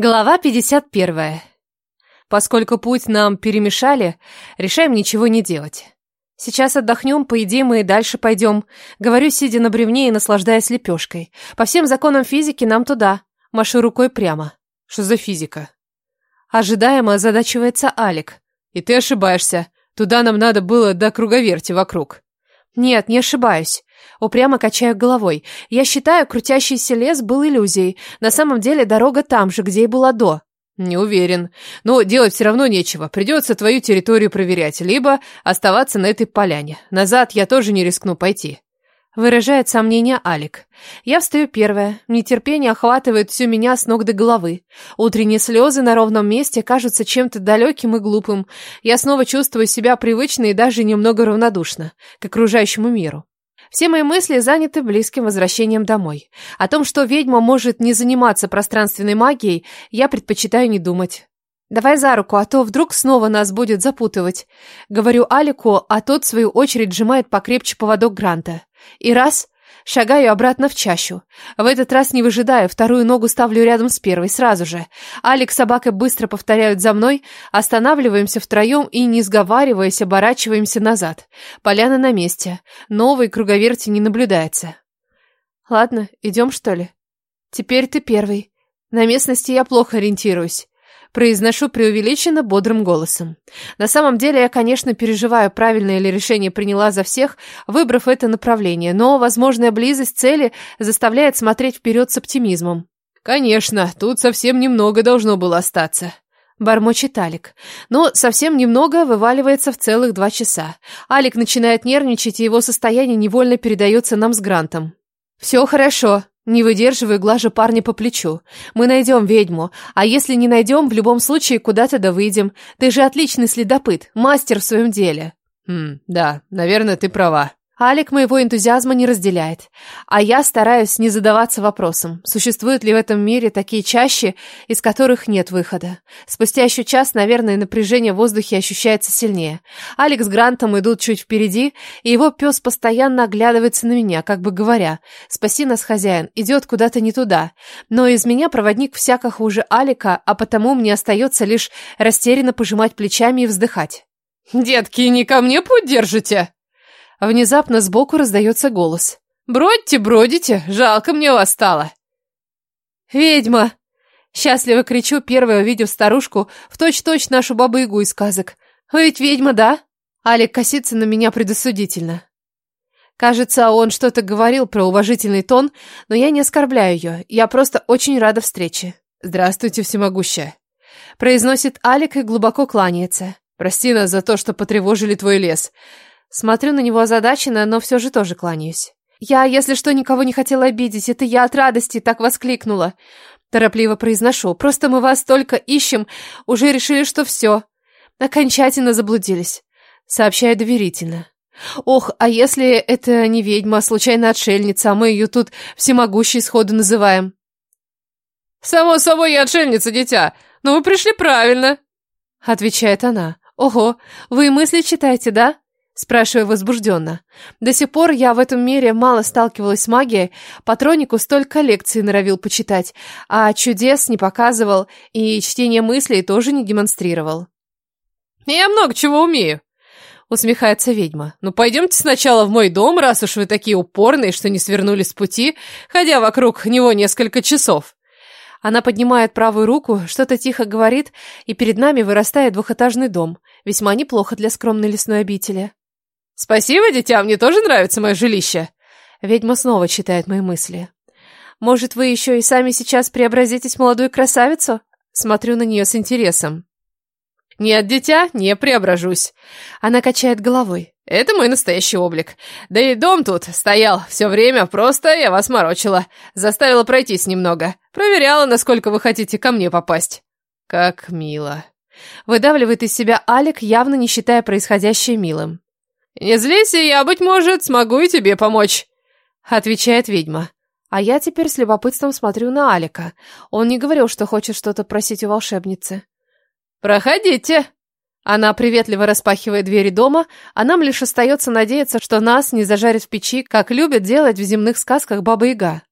Глава 51. Поскольку путь нам перемешали, решаем ничего не делать. Сейчас отдохнем, поедим и дальше пойдем. Говорю, сидя на бревне и наслаждаясь лепешкой. По всем законам физики нам туда. Машу рукой прямо. Что за физика? Ожидаемо озадачивается Алик. И ты ошибаешься. Туда нам надо было до круговерти вокруг. Нет, не ошибаюсь. Упрямо качаю головой. Я считаю, крутящийся лес был иллюзией. На самом деле дорога там же, где и была до. Не уверен. Но делать все равно нечего. Придется твою территорию проверять, либо оставаться на этой поляне. Назад я тоже не рискну пойти. Выражает сомнение Алик. Я встаю первая. Нетерпение охватывает всю меня с ног до головы. Утренние слезы на ровном месте кажутся чем-то далеким и глупым. Я снова чувствую себя привычно и даже немного равнодушно к окружающему миру. Все мои мысли заняты близким возвращением домой. О том, что ведьма может не заниматься пространственной магией, я предпочитаю не думать. «Давай за руку, а то вдруг снова нас будет запутывать». Говорю Алику, а тот, в свою очередь, сжимает покрепче поводок Гранта. И раз Шагаю обратно в чащу. В этот раз не выжидаю, вторую ногу ставлю рядом с первой, сразу же. Алекс с собакой быстро повторяют за мной, останавливаемся втроем и, не сговариваясь, оборачиваемся назад. Поляна на месте. Новой круговерти не наблюдается. Ладно, идем, что ли? Теперь ты первый. На местности я плохо ориентируюсь. Произношу преувеличенно бодрым голосом. На самом деле я, конечно, переживаю, правильное ли решение приняла за всех, выбрав это направление, но возможная близость цели заставляет смотреть вперед с оптимизмом. Конечно, тут совсем немного должно было остаться. Бормочет Алик. Но совсем немного вываливается в целых два часа. Алик начинает нервничать, и его состояние невольно передается нам с Грантом. «Все хорошо», не выдерживаю, глажу парня по плечу. Мы найдем ведьму, а если не найдем, в любом случае куда-то да выйдем. Ты же отличный следопыт, мастер в своем деле. Хм, да, наверное, ты права. Алик моего энтузиазма не разделяет. А я стараюсь не задаваться вопросом, существуют ли в этом мире такие чащи, из которых нет выхода. Спустя еще час, наверное, напряжение в воздухе ощущается сильнее. Алекс с Грантом идут чуть впереди, и его пес постоянно оглядывается на меня, как бы говоря, «Спаси нас, хозяин, идет куда-то не туда». Но из меня проводник всяко хуже Алика, а потому мне остается лишь растерянно пожимать плечами и вздыхать. «Детки, не ко мне путь держите?» Внезапно сбоку раздается голос. «Бродьте, бродите, жалко мне вас стало!» «Ведьма!» Счастливо кричу, первая увидев старушку, в точь-точь нашу бабу-ягу из сказок. «Вы ведь ведьма, да?» Алик косится на меня предосудительно. Кажется, он что-то говорил про уважительный тон, но я не оскорбляю ее, я просто очень рада встрече. «Здравствуйте, всемогущая!» Произносит Алик и глубоко кланяется. «Прости нас за то, что потревожили твой лес. Смотрю на него озадаченно, но все же тоже кланяюсь. «Я, если что, никого не хотела обидеть. Это я от радости так воскликнула». Торопливо произношу. «Просто мы вас только ищем. Уже решили, что все. Окончательно заблудились». Сообщаю доверительно. «Ох, а если это не ведьма, а случайно отшельница, а мы ее тут всемогущей сходу называем?» «Само собой, я отшельница, дитя. Но вы пришли правильно», — отвечает она. «Ого, вы мысли читаете, да?» Спрашиваю возбужденно. До сих пор я в этом мире мало сталкивалась с магией, патронику столько лекций норовил почитать, а чудес не показывал и чтение мыслей тоже не демонстрировал. «Я много чего умею», — усмехается ведьма. «Ну, пойдемте сначала в мой дом, раз уж вы такие упорные, что не свернули с пути, ходя вокруг него несколько часов». Она поднимает правую руку, что-то тихо говорит, и перед нами вырастает двухэтажный дом, весьма неплохо для скромной лесной обители. «Спасибо, дитя, мне тоже нравится мое жилище». Ведьма снова читает мои мысли. «Может, вы еще и сами сейчас преобразитесь в молодую красавицу?» Смотрю на нее с интересом. «Нет, дитя, не преображусь». Она качает головой. «Это мой настоящий облик. Да и дом тут стоял все время, просто я вас морочила. Заставила пройтись немного. Проверяла, насколько вы хотите ко мне попасть». «Как мило». Выдавливает из себя Алик, явно не считая происходящее милым. «Не злись, я, быть может, смогу и тебе помочь», — отвечает ведьма. А я теперь с любопытством смотрю на Алика. Он не говорил, что хочет что-то просить у волшебницы. «Проходите!» Она приветливо распахивает двери дома, а нам лишь остается надеяться, что нас не зажарит в печи, как любят делать в земных сказках Баба Яга.